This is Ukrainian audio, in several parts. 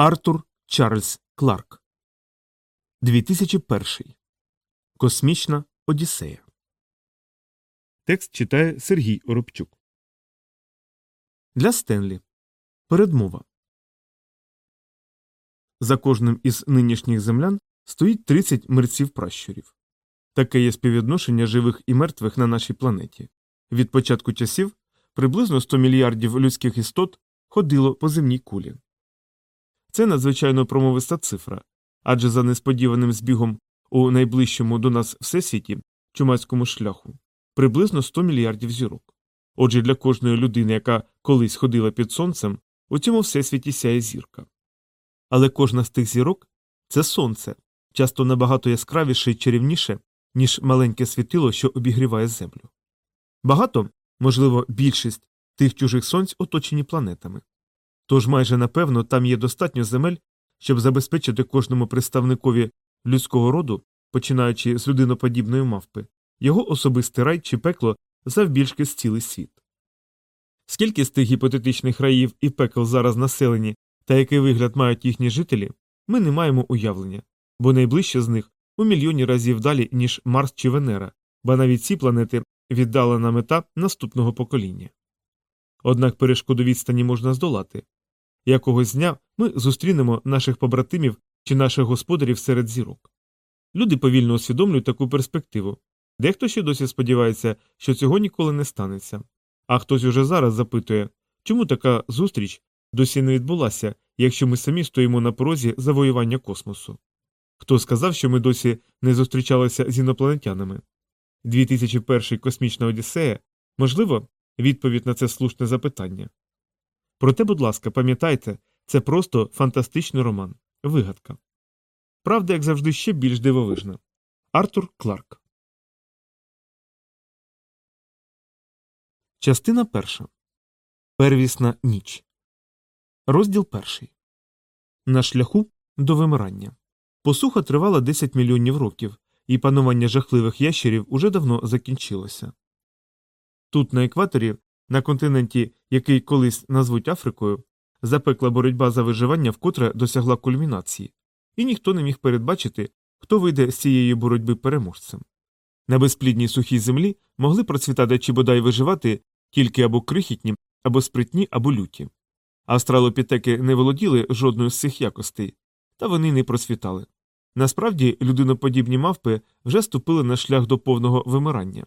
Артур Чарльз Кларк 2001 Космічна Одіссея. Текст читає Сергій Оробчук. Для Стенлі. Передмова. За кожним із нинішніх землян стоїть 30 мерців пращурів. Таке є співвідношення живих і мертвих на нашій планеті. Від початку часів приблизно 100 мільярдів людських істот ходило по земній кулі. Це надзвичайно промовиста цифра, адже за несподіваним збігом у найближчому до нас всесвіті чумацькому шляху приблизно 100 мільярдів зірок. Отже, для кожної людини, яка колись ходила під сонцем, у цьому всесвіті сяє зірка. Але кожна з тих зірок це сонце, часто набагато яскравіше і чарівніше, ніж маленьке світило, що обігріває землю. Багато, можливо, більшість тих чужих сонць оточені планетами. Тож майже напевно там є достатньо земель, щоб забезпечити кожному представникові людського роду, починаючи з людиноподібної мавпи, його особистий рай чи пекло завбільшки з цілий світ. Скільки з тих гіпотетичних раїв і пекл зараз населені та який вигляд мають їхні жителі, ми не маємо уявлення, бо найближче з них у мільйоні разів далі, ніж Марс чи Венера, бо навіть ці планети віддалена мета наступного покоління. Однак перешкоду відстані можна здолати. Якогось дня ми зустрінемо наших побратимів чи наших господарів серед зірок. Люди повільно усвідомлюють таку перспективу. Дехто ще досі сподівається, що цього ніколи не станеться. А хтось уже зараз запитує, чому така зустріч досі не відбулася, якщо ми самі стоїмо на порозі завоювання космосу. Хто сказав, що ми досі не зустрічалися з інопланетянами? 2001 космічна Одіссея, можливо, відповідь на це слушне запитання. Проте, будь ласка, пам'ятайте, це просто фантастичний роман, вигадка. Правда, як завжди, ще більш дивовижна. Артур Кларк. Частина перша. Первісна ніч. Розділ перший. На шляху до вимирання. Посуха тривала 10 мільйонів років, і панування жахливих ящерів уже давно закінчилося. Тут, на екваторі, на континенті, який колись назвуть Африкою, запекла боротьба за виживання вкотре досягла кульмінації, і ніхто не міг передбачити, хто вийде з цієї боротьби переможцем. На безплідній сухій землі могли процвітати чи бодай виживати тільки або крихітні, або спритні, або люті. Австралопітеки не володіли жодною з цих якостей, та вони не процвітали. Насправді, людиноподібні мавпи вже ступили на шлях до повного вимирання.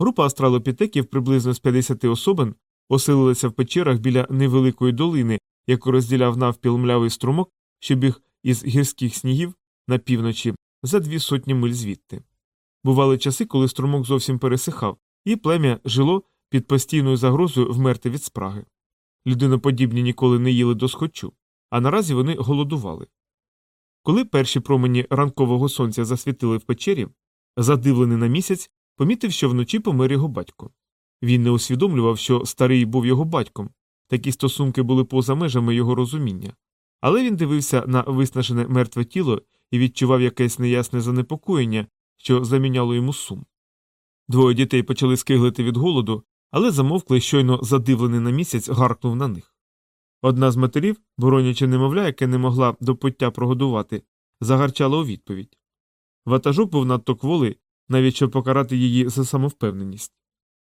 Група австралопітеків приблизно з 50 особин оселилася в печерах біля невеликої долини, яку розділяв навпіл млявий струмок, що біг із гірських снігів на півночі за дві сотні миль звідти. Бували часи, коли струмок зовсім пересихав, і плем'я жило під постійною загрозою вмерти від спраги. Людиноподібні ніколи не їли досхочу, а наразі вони голодували. Коли перші промені ранкового сонця засвітили в печері, задивлений на місяць, помітив, що вночі помер його батько. Він не усвідомлював, що старий був його батьком, такі стосунки були поза межами його розуміння, але він дивився на виснажене мертве тіло і відчував якесь неясне занепокоєння, що заміняло йому сум. Двоє дітей почали скиглити від голоду, але замовкли, щойно задивлений на місяць, гаркнув на них. Одна з матерів, боронячи немовля, яке не могла до пуття прогодувати, загарчала у відповідь. Ватажок був надто кволий, навіть щоб покарати її за самовпевненість.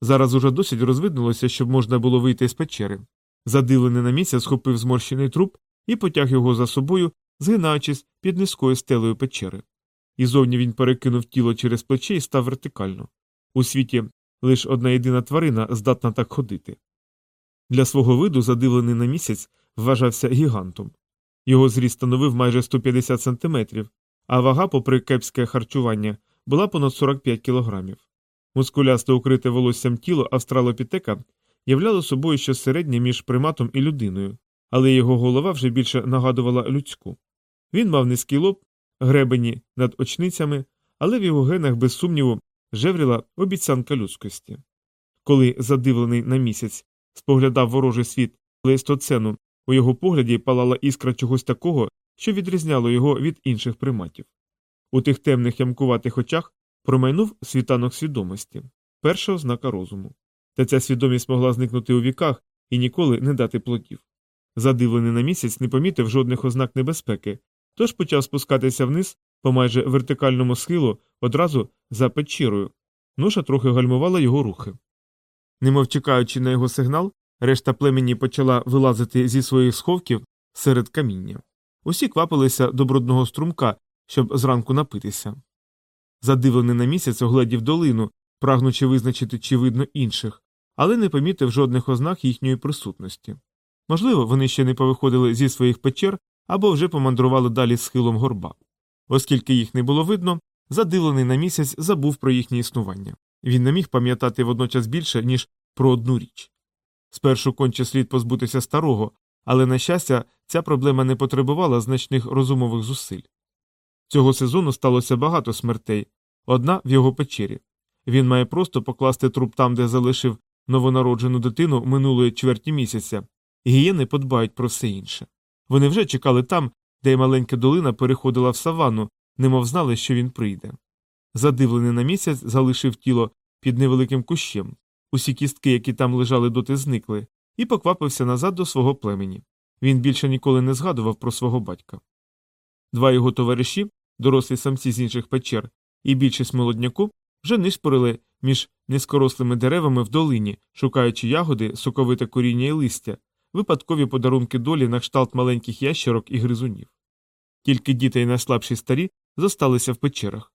Зараз уже досить розвиднулося, щоб можна було вийти з печери. Задивлений на місяць схопив зморщений труп і потяг його за собою, згинаючись під низькою стелею печери. І зовні він перекинув тіло через плече і став вертикально. У світі лише одна єдина тварина здатна так ходити. Для свого виду, задивлений на місяць, вважався гігантом. Його зріст становив майже 150 сантиметрів, а вага, попри кепське харчування, була понад 45 кілограмів. Мускулясто укрите волоссям тіло австралопітека являло собою щось середнє між приматом і людиною, але його голова вже більше нагадувала людську. Він мав низький лоб, гребені над очницями, але в його генах, без сумніву, жевріла обіцянка людськості. Коли, задивлений на місяць, споглядав ворожий світ лейстоцену, у його погляді палала іскра чогось такого, що відрізняло його від інших приматів. У тих темних ямкуватих очах промайнув світанок свідомості, перша ознака розуму. Та ця свідомість могла зникнути у віках і ніколи не дати плодів. Задивлений на місяць, не помітив жодних ознак небезпеки, тож почав спускатися вниз по майже вертикальному схилу одразу за печірою. Ноша трохи гальмувала його рухи. Немов чекаючи на його сигнал, решта племені почала вилазити зі своїх сховків серед каміння. Усі квапилися до брудного струмка, щоб зранку напитися. Задивлений на місяць огледів долину, прагнучи визначити, чи видно інших, але не помітив жодних ознак їхньої присутності. Можливо, вони ще не повиходили зі своїх печер або вже помандрували далі схилом горба. Оскільки їх не було видно, задивлений на місяць забув про їхнє існування. Він не міг пам'ятати водночас більше, ніж про одну річ. Спершу конче слід позбутися старого, але, на щастя, ця проблема не потребувала значних розумових зусиль. Цього сезону сталося багато смертей, одна в його печері. Він має просто покласти труп там, де залишив новонароджену дитину минулої чверті місяця, гієни подбають про все інше. Вони вже чекали там, де й маленька долина переходила в саванну, немов знали, що він прийде. Задивлений на місяць, залишив тіло під невеликим кущем. Усі кістки, які там лежали доти, зникли, і поквапився назад до свого племені. Він більше ніколи не згадував про свого батька. Два його товариші, дорослі самці з інших печер, і більшість молодняку вже нишпорили між низькорослими деревами в долині, шукаючи ягоди, соковите коріння і листя, випадкові подарунки долі на кшталт маленьких ящерок і гризунів. Тільки діти й найслабші старі зосталися в печерах.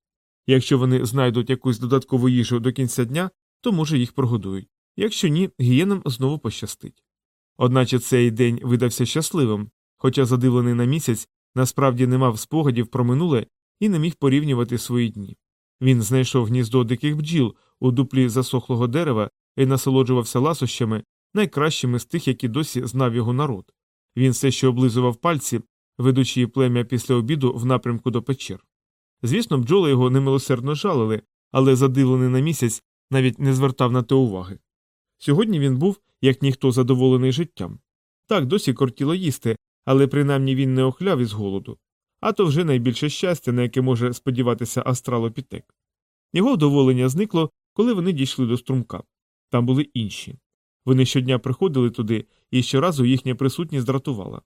Якщо вони знайдуть якусь додаткову їжу до кінця дня, то, може, їх прогодують. Якщо ні, гієнам знову пощастить. Одначе цей день видався щасливим, хоча задивлений на місяць насправді не мав спогадів про минуле і не міг порівнювати свої дні. Він знайшов гніздо диких бджіл у дуплі засохлого дерева і насолоджувався ласощами, найкращими з тих, які досі знав його народ. Він все ще облизував пальці, ведучи плем'я після обіду в напрямку до печер. Звісно, бджоли його немилосердно жалили, але задивлений на місяць навіть не звертав на те уваги. Сьогодні він був, як ніхто задоволений життям. Так досі кортіло їсти, але принаймні він не охляв із голоду. А то вже найбільше щастя, на яке може сподіватися астралопітек. Його вдоволення зникло, коли вони дійшли до струмка. Там були інші. Вони щодня приходили туди, і щоразу їхня присутність дратувала.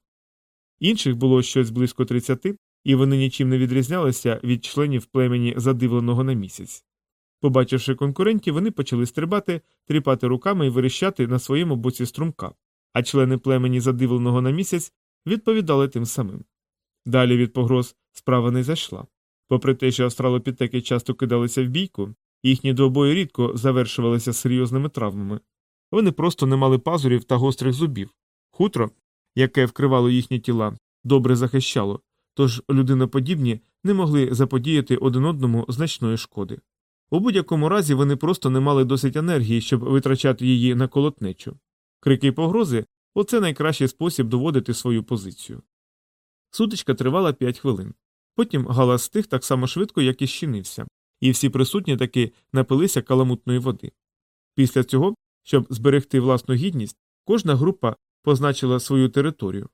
Інших було щось близько тридцяти, і вони нічим не відрізнялися від членів племені задивленого на місяць. Побачивши конкурентів, вони почали стрибати, тріпати руками і верещати на своєму боці струмка, а члени племені задивленого на місяць відповідали тим самим. Далі від погроз справа не зайшла. Попри те, що австралопітеки часто кидалися в бійку, їхні двобої рідко завершувалися серйозними травмами. Вони просто не мали пазурів та гострих зубів. Хутро, яке вкривало їхні тіла, добре захищало, тож людиноподібні не могли заподіяти один одному значної шкоди. У будь-якому разі вони просто не мали досить енергії, щоб витрачати її на колотнечу. Крики погрози оце найкращий спосіб доводити свою позицію. Сутичка тривала п'ять хвилин. Потім галас стих так само швидко, як і щинився, і всі присутні таки напилися каламутної води. Після цього, щоб зберегти власну гідність, кожна група позначила свою територію.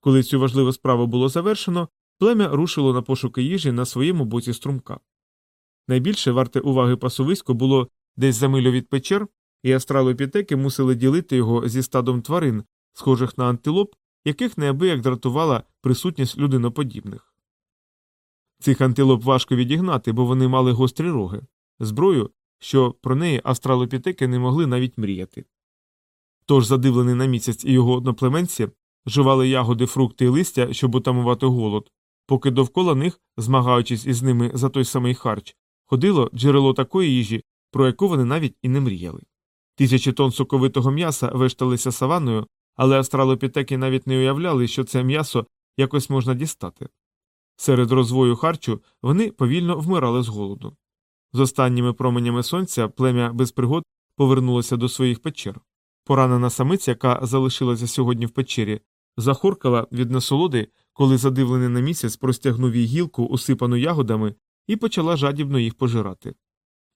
Коли цю важливу справу було завершено, плем'я рушило на пошуки їжі на своєму боці струмка. Найбільше варте уваги пасовисько було десь за милю від печер, і астралопітеки мусили ділити його зі стадом тварин, схожих на антилоп, яких неабияк дратувала присутність людиноподібних. Цих антилоп важко відігнати, бо вони мали гострі роги, зброю, що про неї астралопітеки не могли навіть мріяти. Тож, задивлений на місяць і його одноплеменці, жували ягоди, фрукти і листя, щоб утамувати голод, поки довкола них, змагаючись із ними за той самий харч, ходило джерело такої їжі, про яку вони навіть і не мріяли. Тисячі тонн соковитого м'яса вешталися саваною, але астралопітеки навіть не уявляли, що це м'ясо якось можна дістати. Серед розвою харчу вони повільно вмирали з голоду. З останніми променями сонця плем'я без пригод повернулося до своїх печер. Поранена самиця, яка залишилася сьогодні в печері, захоркала від насолоди, коли задивлений на місяць простягнув їй гілку, усипану ягодами, і почала жадібно їх пожирати.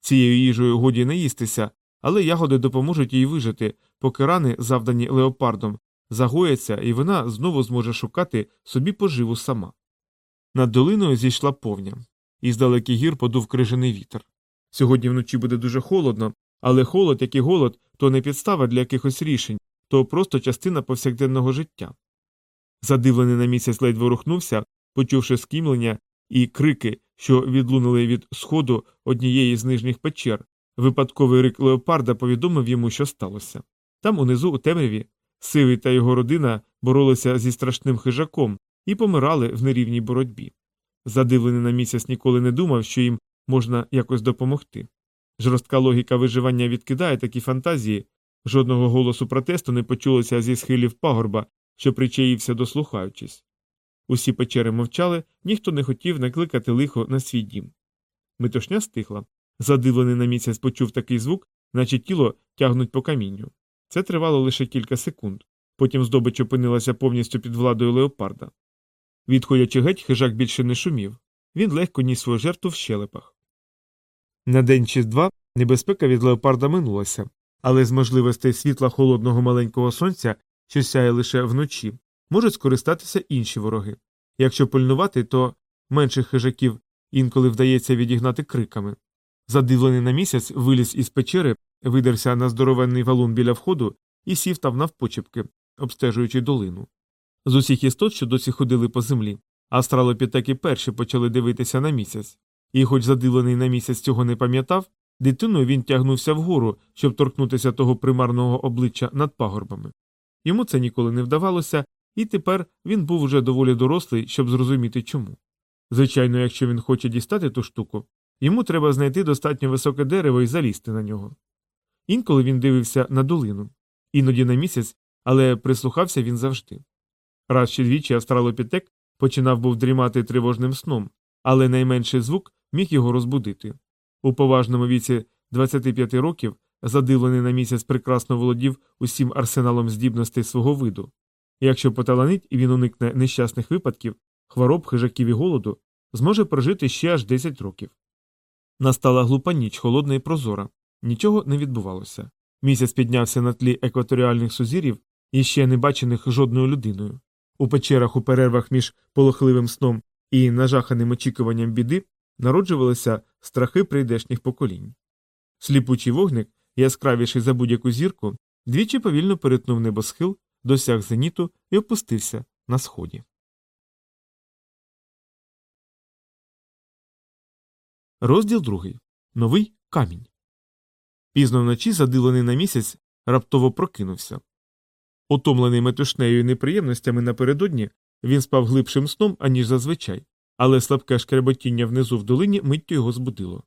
Цією їжею годі не їстися, але ягоди допоможуть їй вижити, поки рани, завдані леопардом, загояться, і вона знову зможе шукати собі поживу сама. Над долиною зійшла повня, і далеких гір подув крижаний вітер. Сьогодні вночі буде дуже холодно, але холод, як і голод, то не підстава для якихось рішень, то просто частина повсякденного життя. Задивлений на місяць ледь ворухнувся, почувши скімлення і крики, що відлунили від сходу однієї з нижніх печер. Випадковий рик леопарда повідомив йому, що сталося. Там, унизу, у темряві, сивий та його родина боролися зі страшним хижаком і помирали в нерівній боротьбі. Задивлений на місяць ніколи не думав, що їм можна якось допомогти. Жорстка логіка виживання відкидає такі фантазії, жодного голосу протесту не почулося зі схилів пагорба, що причаївся дослухаючись. Усі печери мовчали, ніхто не хотів накликати лихо на свій дім. Метушня стихла. Задивлений на місяць почув такий звук, наче тіло тягнуть по камінню. Це тривало лише кілька секунд. Потім здобич опинилася повністю під владою леопарда. Відходячи геть, хижак більше не шумів. Він легко ніс свою жертву в щелепах. На день чи два небезпека від леопарда минулася, але з можливостей світла холодного маленького сонця, що сяє лише вночі, можуть скористатися інші вороги. Якщо пильнувати, то менших хижаків інколи вдається відігнати криками. Задивлений на місяць виліз із печери, видерся на здоровенний валун біля входу і сів там навпочепки, обстежуючи долину. З усіх істот, що досі ходили по землі, астралопітеки перші почали дивитися на місяць, і, хоч задивлений на місяць цього не пам'ятав, дитиною він тягнувся вгору, щоб торкнутися того примарного обличчя над пагорбами. Йому це ніколи не вдавалося, і тепер він був уже доволі дорослий, щоб зрозуміти чому. Звичайно, якщо він хоче дістати ту штуку, йому треба знайти достатньо високе дерево і залізти на нього. Інколи він дивився на долину, іноді на місяць, але прислухався він завжди. Раз чи двічі австралопітек починав був дрімати тривожним сном, але найменший звук міг його розбудити. У поважному віці 25 років задивлений на місяць прекрасно володів усім арсеналом здібностей свого виду. Якщо поталанить і він уникне нещасних випадків, хвороб, хижаків і голоду, зможе прожити ще аж 10 років. Настала глупа ніч, холодна і прозора. Нічого не відбувалося. Місяць піднявся на тлі екваторіальних сузірів і ще не бачених жодною людиною. У печерах у перервах між полохливим сном і нажаханим очікуванням біди народжувалися страхи прийдешніх поколінь. Сліпучий вогник, яскравіший за будь-яку зірку, двічі повільно перетнув небосхил, досяг зеніту і опустився на сході. Розділ другий. Новий камінь. Пізно вночі, задилений на місяць, раптово прокинувся. Утомлений метушнею і неприємностями напередодні, він спав глибшим сном, аніж зазвичай, але слабке шкреботіння внизу в долині миттю його збудило.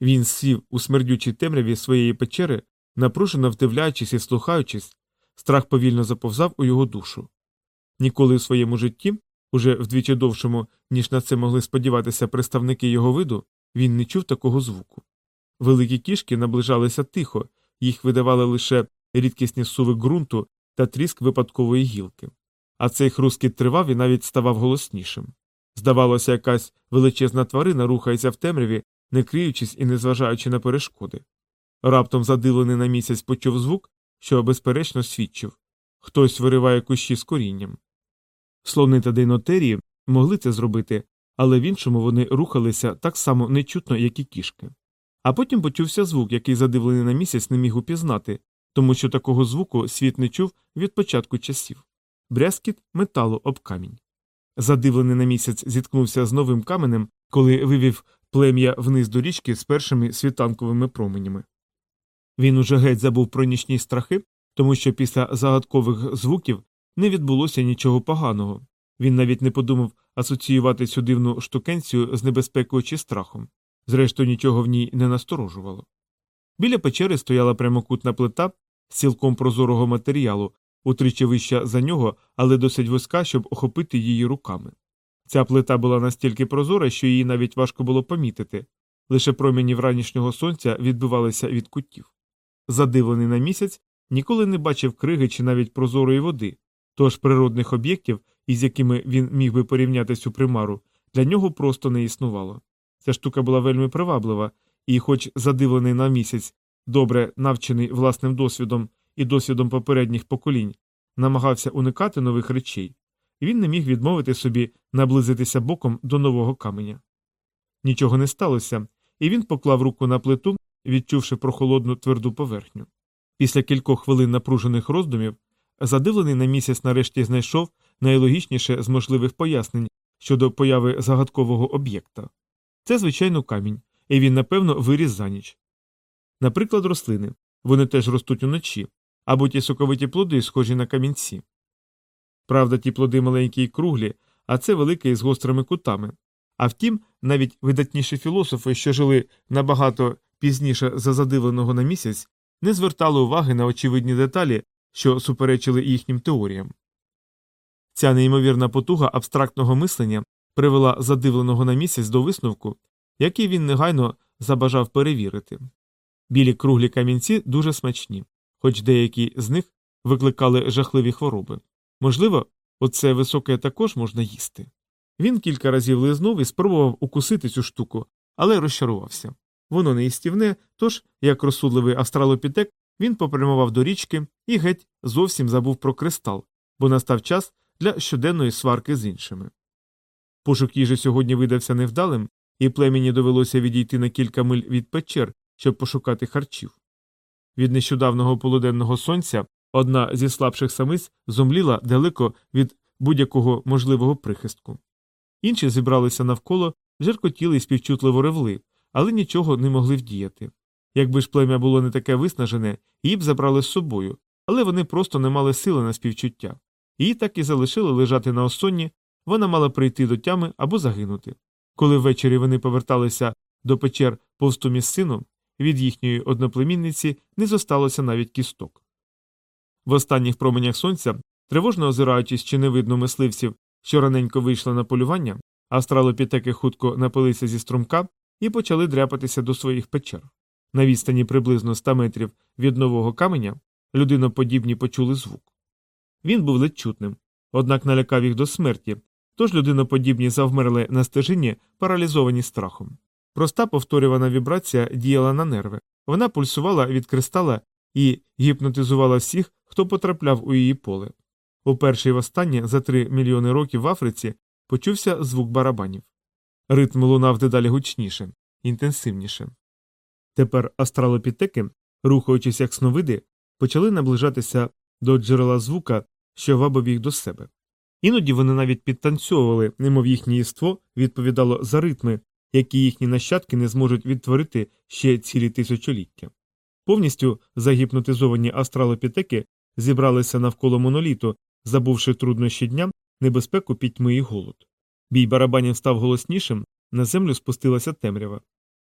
Він сів у смердючій темряві своєї печери, напружено вдивляючись і слухаючись, страх повільно заповзав у його душу. Ніколи в своєму житті, уже вдвічі довшому, ніж на це могли сподіватися представники його виду, він не чув такого звуку. Великі кішки наближалися тихо, їх видавали лише рідкісні суви ґрунту та тріск випадкової гілки. А цей хрускіт тривав і навіть ставав голоснішим. Здавалося, якась величезна тварина рухається в темряві, не криючись і не зважаючи на перешкоди. Раптом задивлений на місяць почув звук, що безперечно свідчив хтось вириває кущі з корінням. Слони та дейнотерії могли це зробити, але в іншому вони рухалися так само нечутно, як і кішки. А потім почувся звук, який задивлений на місяць не міг упізнати, тому що такого звуку світ не чув від початку часів брязкіт металу об камінь. Задивлений на місяць зіткнувся з новим каменем, коли вивів плем'я вниз до річки з першими світанковими променями. Він уже геть забув про нічні страхи, тому що після загадкових звуків не відбулося нічого поганого. Він навіть не подумав асоціювати цю дивну штукенцію з небезпекою чи страхом. Зрештою, нічого в ній не насторожувало. Біля печери стояла прямокутна плита з цілком прозорого матеріалу, утричі вища за нього, але досить вузька, щоб охопити її руками. Ця плита була настільки прозора, що її навіть важко було помітити, лише промені вранішнього сонця відбивалися від кутів. Задивлений на місяць, ніколи не бачив криги чи навіть прозорої води, тож природних об'єктів, із якими він міг би порівняти цю примару, для нього просто не існувало. Ця штука була вельми приваблива, і, хоч задивлений на місяць, добре навчений власним досвідом і досвідом попередніх поколінь, намагався уникати нових речей, він не міг відмовити собі наблизитися боком до нового каменя. Нічого не сталося, і він поклав руку на плиту, відчувши прохолодну тверду поверхню. Після кількох хвилин напружених роздумів, задивлений на місяць нарешті знайшов, найлогічніше з можливих пояснень щодо появи загадкового об'єкта. Це, звичайно, камінь, і він, напевно, виріс за ніч. Наприклад, рослини вони теж ростуть уночі, або ті соковиті плоди, схожі на камінці. Правда, ті плоди маленькі й круглі, а це великі з гострими кутами. А втім, навіть видатніші філософи, що жили набагато пізніше за задивленого на місяць, не звертали уваги на очевидні деталі, що суперечили їхнім теоріям. Ця неймовірна потуга абстрактного мислення привела задивленого на місяць до висновку, який він негайно забажав перевірити. Білі круглі камінці дуже смачні, хоч деякі з них викликали жахливі хвороби. Можливо, оце високе також можна їсти. Він кілька разів лизнув і спробував укусити цю штуку, але розчарувався. Воно не їстівне, тож, як розсудливий австралопітек, він попрямував до річки і геть зовсім забув про кристал, бо настав час для щоденної сварки з іншими. Пошук їжі сьогодні видався невдалим, і племені довелося відійти на кілька миль від печер, щоб пошукати харчів. Від нещодавного полуденного сонця одна зі слабших самиць зомліла далеко від будь-якого можливого прихистку. Інші зібралися навколо, жеркотіли і співчутливо ревли, але нічого не могли вдіяти. Якби ж плем'я було не таке виснажене, її б забрали з собою, але вони просто не мали сили на співчуття. Її так і залишили лежати на осонні, вона мала прийти до тями або загинути. Коли ввечері вони поверталися до печер повстумі з сином, від їхньої одноплемінниці не зосталося навіть кісток. В останніх променях сонця, тривожно озираючись, чи не видно мисливців, що раненько вийшли на полювання, австралопітеки хутко напилися зі струмка і почали дряпатися до своїх печер. На відстані приблизно 100 метрів від нового каменя людиноподібні почули звук. Він був ледь чутним, однак налякав їх до смерті, тож людиноподібні завмерли на стежині, паралізовані страхом. Проста повторювана вібрація діяла на нерви, вона пульсувала від кристала і гіпнотизувала всіх, хто потрапляв у її поле. Уперше і востаннє за три мільйони років в Африці почувся звук барабанів. Ритм лунав дедалі гучніше, інтенсивніше. Тепер астралопітеки, рухаючись як сновиди, почали наближатися до джерела звука, що вабив їх до себе. Іноді вони навіть підтанцьовували, немов їхнє єство відповідало за ритми, які їхні нащадки не зможуть відтворити ще цілі тисячоліття. Повністю загіпнотизовані астралопітеки зібралися навколо моноліту, забувши труднощі дня, небезпеку пітьми і голод. Бій барабанів став голоснішим, на землю спустилася темрява.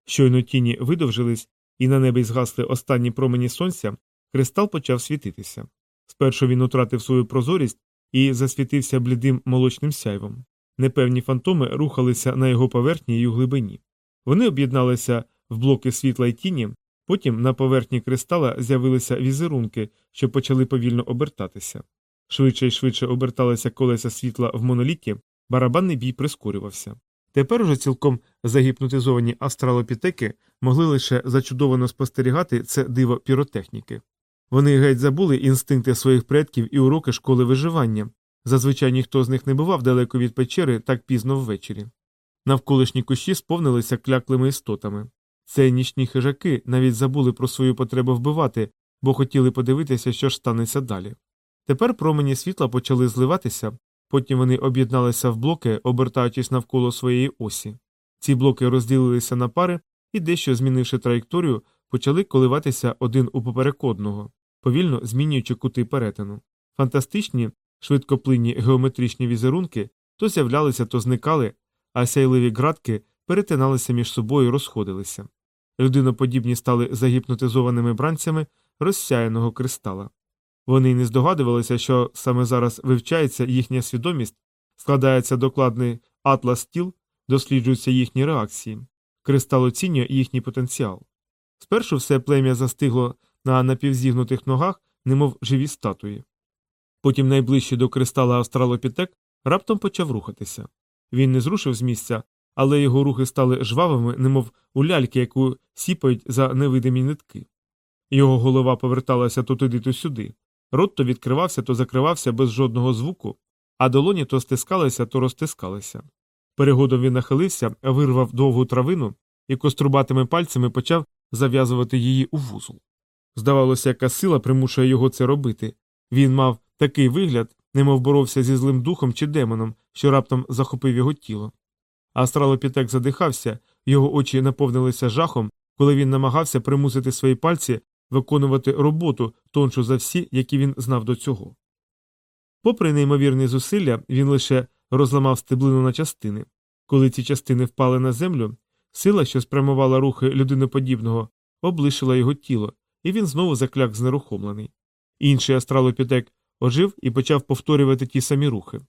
Щойно тіні видовжились, і на небі згасли останні промені сонця, кристал почав світитися. Спершу він утратив свою прозорість і засвітився блідим молочним сяйвом. Непевні фантоми рухалися на його поверхні й у глибині. Вони об'єдналися в блоки світла й тіні, потім на поверхні кристала з'явилися візерунки, що почали повільно обертатися. Швидше й швидше оберталися колеса світла в моноліті, барабанний бій прискорювався. Тепер уже цілком загіпнотизовані астралопітеки могли лише зачудовано спостерігати це диво піротехніки. Вони геть забули інстинкти своїх предків і уроки школи виживання. Зазвичай ніхто з них не бував далеко від печери так пізно ввечері. Навколишні кущі сповнилися кляклими істотами. Це нічні хижаки навіть забули про свою потребу вбивати, бо хотіли подивитися, що ж станеться далі. Тепер промені світла почали зливатися, потім вони об'єдналися в блоки, обертаючись навколо своєї осі. Ці блоки розділилися на пари і, дещо змінивши траєкторію, почали коливатися один у поперек одного, повільно змінюючи кути перетину. Фантастичні, швидкоплинні геометричні візерунки то з'являлися, то зникали, а сяйливі ґратки перетиналися між собою і розходилися. Людиноподібні стали загіпнотизованими бранцями розсяяного кристала. Вони й не здогадувалися, що саме зараз вивчається їхня свідомість, складається докладний атлас тіл, досліджуються їхні реакції, кристал оцінює їхній потенціал. Спершу все плем'я застигло на напівзігнутих ногах, немов живі статуї. Потім найближчий до кристала австралопітек раптом почав рухатися. Він не зрушив з місця, але його рухи стали жвавими, немов у ляльки, яку сіпають за невидимі нитки. Його голова поверталася то туди, то сюди. Рот то відкривався, то закривався без жодного звуку, а долоні то стискалися, то розтискалися. Перегодом він нахилився, вирвав довгу травину і кострубатими пальцями почав зав'язувати її у вузол. Здавалося, яка сила примушує його це робити. Він мав такий вигляд, немов боровся зі злим духом чи демоном, що раптом захопив його тіло. Астралопітек задихався, його очі наповнилися жахом, коли він намагався примусити свої пальці виконувати роботу тоншу за всі, які він знав до цього. Попри неймовірні зусилля, він лише розламав стеблину на частини. Коли ці частини впали на землю, сила, що спрямувала рухи людиноподібного, облишила його тіло, і він знову закляк знерухомлений. Інший астралопітек ожив і почав повторювати ті самі рухи.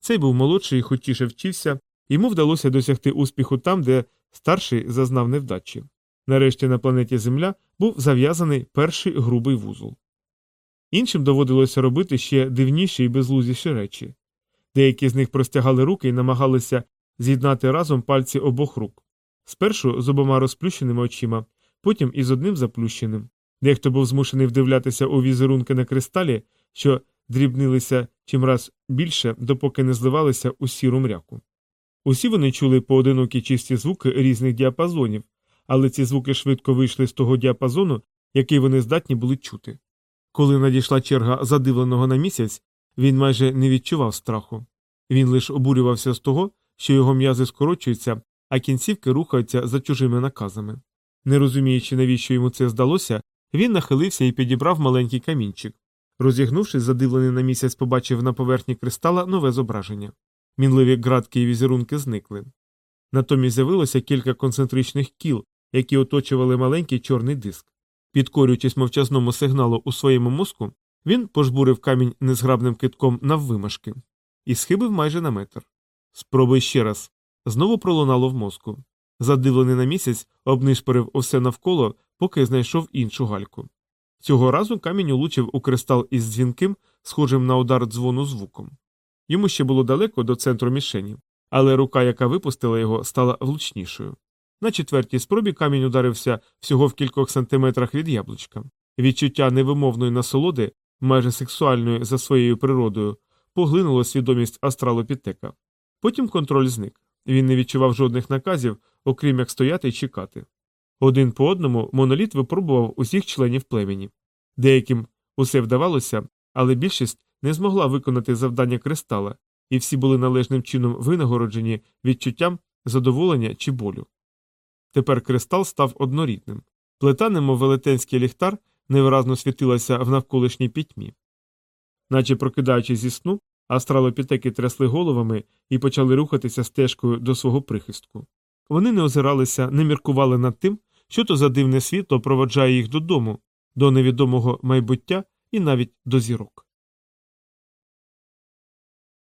Цей був молодший і хотіше вчився, йому вдалося досягти успіху там, де старший зазнав невдачі. Нарешті на планеті Земля був зав'язаний перший грубий вузол. Іншим доводилося робити ще дивніші і безлузіші речі. Деякі з них простягали руки і намагалися з'єднати разом пальці обох рук. Спершу з обома розплющеними очима, потім із одним заплющеним. Дехто був змушений вдивлятися у візерунки на кристалі, що дрібнилися чимраз більше, допоки не зливалися у сіру мряку. Усі вони чули поодинокі чисті звуки різних діапазонів, але ці звуки швидко вийшли з того діапазону, який вони здатні були чути. Коли надійшла черга задивленого на місяць, він майже не відчував страху. Він лише обурювався з того, що його м'язи скорочуються, а кінцівки рухаються за чужими наказами. Не розуміючи, навіщо йому це здалося, він нахилився і підібрав маленький камінчик. Розігнувшись, задивлений на місяць, побачив на поверхні кристала нове зображення. Мінливі ґратки і візерунки зникли. Натомість з'явилося кілька концентричних кіл, які оточували маленький чорний диск. Підкорюючись мовчазному сигналу у своєму мозку, він пожбурив камінь незграбним китком наввимашки і схибив майже на метр. Спробуй ще раз. Знову пролунало в мозку. Задивлений на місяць, обнишпорив усе навколо, поки знайшов іншу гальку. Цього разу камінь улучив у кристал із дзвінким, схожим на удар дзвону звуком. Йому ще було далеко до центру мішені, але рука, яка випустила його, стала влучнішою. На четвертій спробі камінь ударився всього в кількох сантиметрах від яблучка. Відчуття невимовної насолоди, майже сексуальної за своєю природою, поглинуло свідомість астралопітека. Потім контроль зник. Він не відчував жодних наказів, окрім як стояти і чекати. Один по одному моноліт випробував усіх членів племені. Деяким усе вдавалося, але більшість не змогла виконати завдання кристала, і всі були належним чином винагороджені відчуттям задоволення чи болю. Тепер кристал став однорідним. Плита, немов велетенський ліхтар, невиразно світилася в навколишній пітьмі. Наче прокидаючись зі сну, астралопітеки трясли головами і почали рухатися стежкою до свого прихистку. Вони не озиралися, не міркували над тим, що то за дивне світло проводжає їх додому, до невідомого майбуття і навіть до зірок.